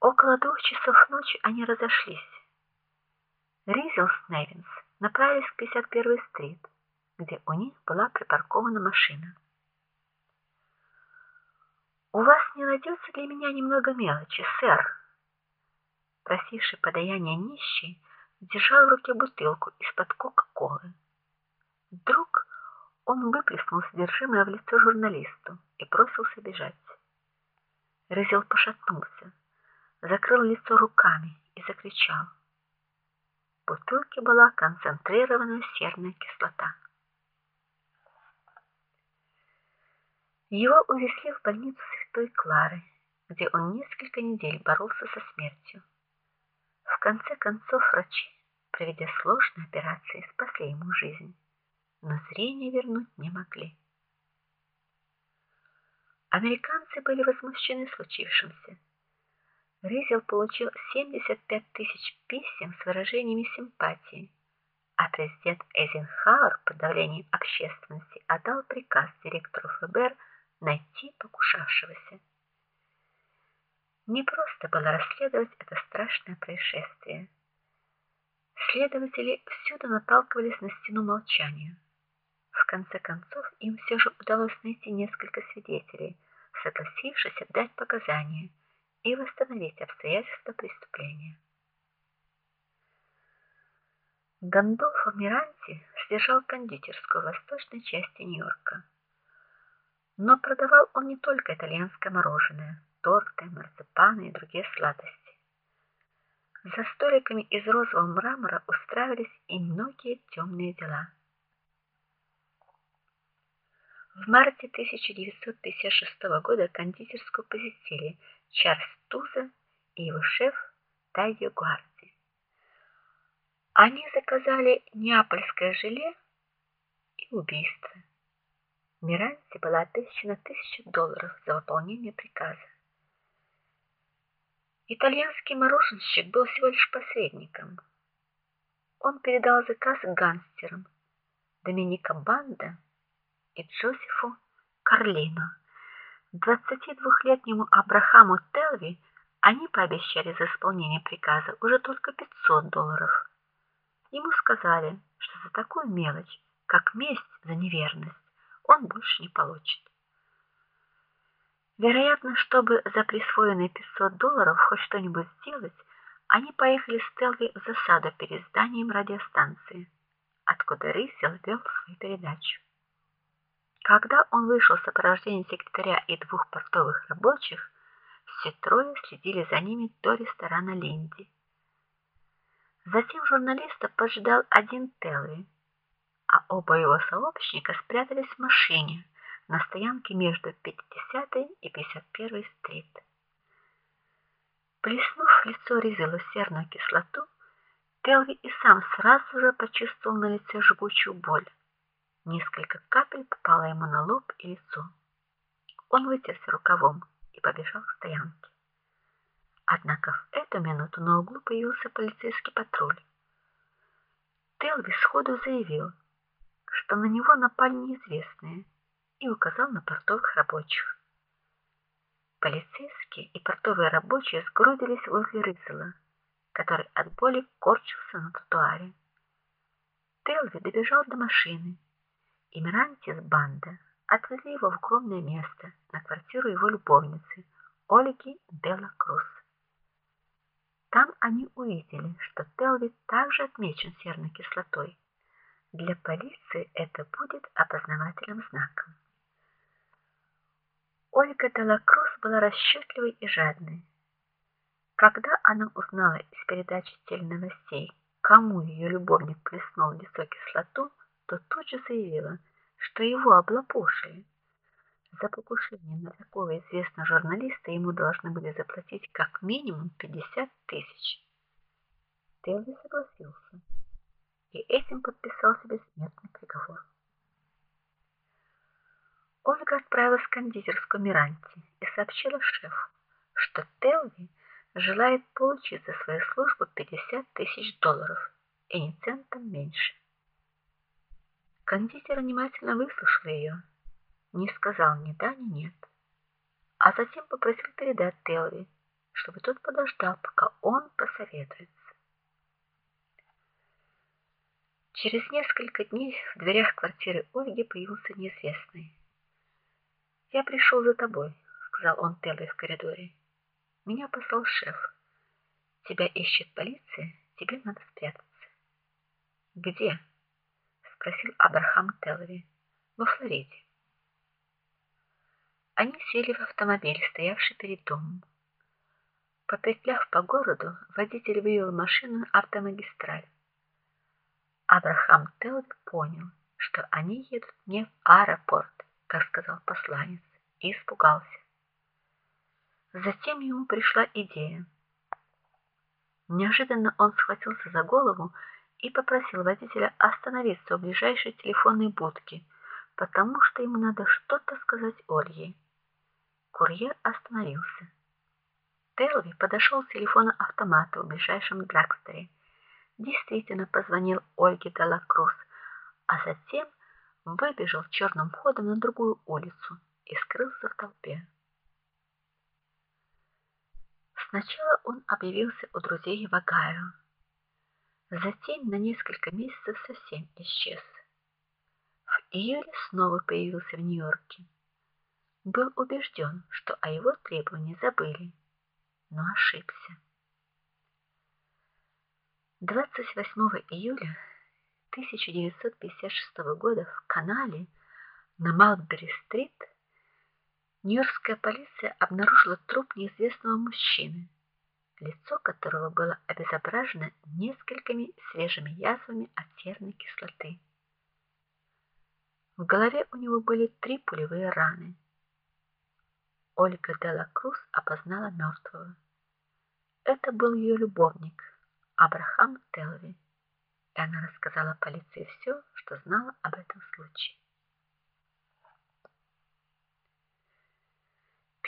Около двух часов ночи они разошлись. Ризел с Невинс направились к 51-й стрит, где у них была припаркована машина. У вас не найдется для меня немного мелочи, сэр? Просивший подаяние нищий держал в руке бутылку из-под кока-колы. Вдруг он выплеснул содержимое в лицо журналисту и бросился бежать. Рызел пошатнулся, закрыл лицо руками и закричал. В бутылке была концентрированная серная кислота. Его увезли в больницу Святой Клары, где он несколько недель боролся со смертью. В конце концов врачи, проведя сложные операции, спасли ему жизнь, но зрение вернуть не могли. Американцы были возмущены случившимся. Ризел получил 75 тысяч писем с выражениями симпатии, а президент Эйзенхауэр под давлением общественности отдал приказ директору ФБР найти покушавшегося. Не просто было расследовать это страшное происшествие. Следователи всюду наталкивались на стену молчания. В конце концов, им все же удалось найти несколько свидетелей, согласившихся дать показания и восстановить обстоятельства преступления. Гандолфо Миранти содержал кондитерскую в восточной части Нью-Йорка. Но продавал он не только итальянское мороженое, торты, марципаны и другие сладости. За столиками из розового мрамора устраивались и многие темные дела. В марте 1956 года кондитерскую посетили Чарльз Туза и его шеф Тайо Гуарди. Они заказали неапольское желе и убийство. Миранте была отпущена тысяча долларов за выполнение приказа. Итальянский мороженщик был всего лишь посредником. Он передал заказ гангстерам Доминика Банда и Джозефу Карлино. 22-летнему Абрахаму Телви они пообещали за исполнение приказа уже только 500 долларов. Ему сказали, что за такую мелочь, как месть за неверность, он больше не получит. Вероятно, чтобы за присвоенные 500 долларов хоть что-нибудь сделать, они поехали с Телви в засаду перед зданием радиостанции, откуда Рисел вел свою передачу. Когда он вышел в сопровождении секретаря и двух портовых рабочих, все трое следили за ними до ресторана Линди. Затем журналиста поджидал один Телви а оба его сообщника спрятались в машине на стоянке между 50-й и 51-й стрит. Плеснув в лицо Ризелу серную кислоту, Телви и сам сразу же почувствовал на лице жгучую боль. Несколько капель попало ему на лоб и лицо. Он вытерся рукавом и побежал к стоянке. Однако в эту минуту на углу появился полицейский патруль. Телви сходу заявил, что на него напали неизвестные, и указал на портовых рабочих. Полицейские и портовые рабочие сгрудились возле Рызела, который от боли корчился на тротуаре. Телви добежал до машины, и Миранти с банда отвезли его в укромное место, на квартиру его любовницы, Ольги Белла Круз. Там они увидели, что Телви также отмечен серной кислотой, для полиции это будет опознавательным знаком. Ольга Делакрус была расчетливой и жадной. Когда она узнала из передачи теленовостей, кому ее любовник плеснул в лицо кислоту, то тут же заявила, что его облапошили. За покушение на такого известного журналиста ему должны были заплатить как минимум 50 тысяч. Телли согласился и этим подписал себе смертный приговор. Ольга отправилась в кондитерскую Миранти и сообщила шефу, что Телви желает получить за свою службу 50 тысяч долларов и ни центом меньше. Кондитер внимательно выслушал ее, не сказал ни да, ни нет, а затем попросил передать Телви, чтобы тот подождал, пока он посоветуется. Через несколько дней в дверях квартиры Ольги появился неизвестный. "Я пришел за тобой", сказал он Телле в коридоре. "Меня послал шеф. Тебя ищет полиция, тебе надо спрятаться". "Где?" Спросил Абрахам Телви. "Во Флориде". Они сели в автомобиль, стоявший перед домом. Попетляв по городу, водитель вывел машину на автомагистраль. Абрахам Телд понял, что они едут не в аэропорт, как сказал посланец, и испугался. Затем ему пришла идея. Неожиданно он схватился за голову и попросил водителя остановиться у ближайшей телефонной будки, потому что ему надо что-то сказать Ольге. Курьер остановился. Телви подошел к телефону-автомату в ближайшем драгсторе. Действительно позвонил Ольге Делакрус, а затем выбежал черным ходом на другую улицу и скрылся в толпе. Сначала он объявился у друзей в Огайо. Затем на несколько месяцев совсем исчез. В июле снова появился в Нью-Йорке. Был убежден, что о его требовании забыли но ошибся. 28 июля 1956 года в канале на Малбери-стрит Нью-Йоркская полиция обнаружила труп неизвестного мужчины, лицо которого было обезображено несколькими свежими язвами от серной кислоты. В голове у него были три пулевые раны. Ольга Делакрус опознала мертвого. Это был ее любовник, Абрахам Телви. И она рассказала полиции все, что знала об этом случае.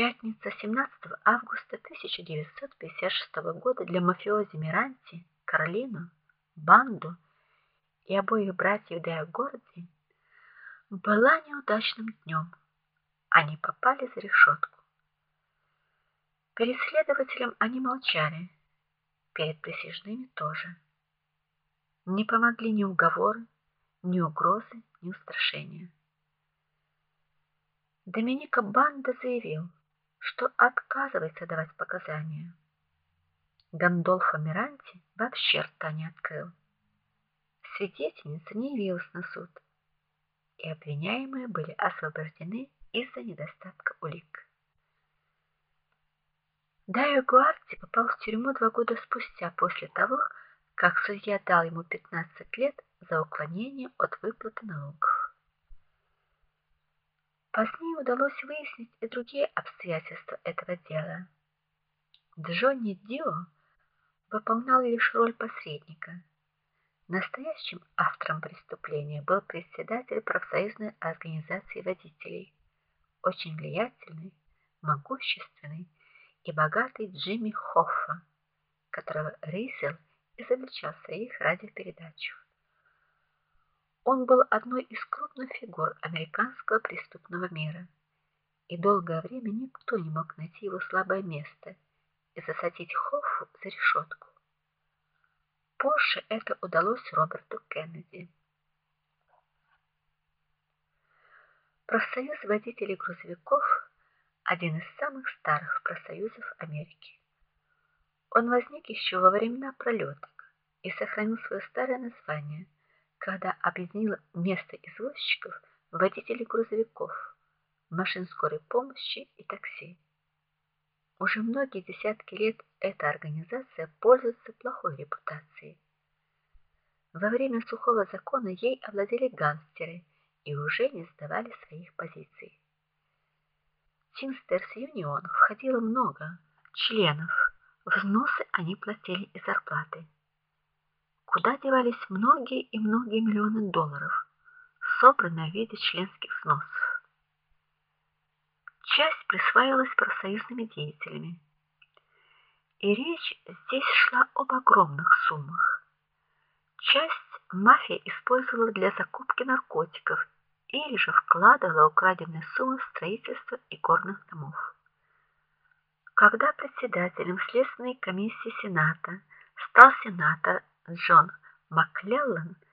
Пятница, 17 августа 1956 года для мафиози Миранти, Каролину, банду и обоих братьев Горди была неудачным днем. Они попали за решетку. Перед следователем они молчали, перед присяжными тоже. Не помогли ни уговоры, ни угрозы, ни устрашения. Доминика Банда заявил, что отказывается давать показания. Гандольфо Миранти вообще рта не открыл. Свидетельница не явилась на суд, и обвиняемые были освобождены из-за недостатка улик. Дайо Гуарти попал в тюрьму два года спустя после того, как судья дал ему 15 лет за уклонение от выплаты налогов. Позднее удалось выяснить и другие обстоятельства этого дела. Джонни Дио выполнял лишь роль посредника. Настоящим автором преступления был председатель профсоюзной организации водителей, очень влиятельный, могущественный и богатый Джимми Хоффа, которого Рисел изобличал в своих радиопередачах. Он был одной из крупных фигур американского преступного мира, и долгое время никто не мог найти его слабое место и засадить Хоффу за решетку. Позже это удалось Роберту Кеннеди. Профсоюз водителей грузовиков один из самых старых профсоюзов Америки. Он возник еще во времена пролеток и сохранил свое старое название, когда объединил место извозчиков водителей грузовиков, машин скорой помощи и такси. Уже многие десятки лет эта организация пользуется плохой репутацией. Во время сухого закона ей овладели гангстеры и уже не сдавали своих позиций. Teamsters Union входило много членов. Взносы они платили из зарплаты. Куда девались многие и многие миллионы долларов, собранные в виде членских взносов? Часть присваивалась профсоюзными деятелями. И речь здесь шла об огромных суммах. Часть мафия использовала для закупки наркотиков или же вкладывала украденные суммы в строительство игорных домов. Когда председателем следственной комиссии Сената стал сенатор Джон Макклеллан,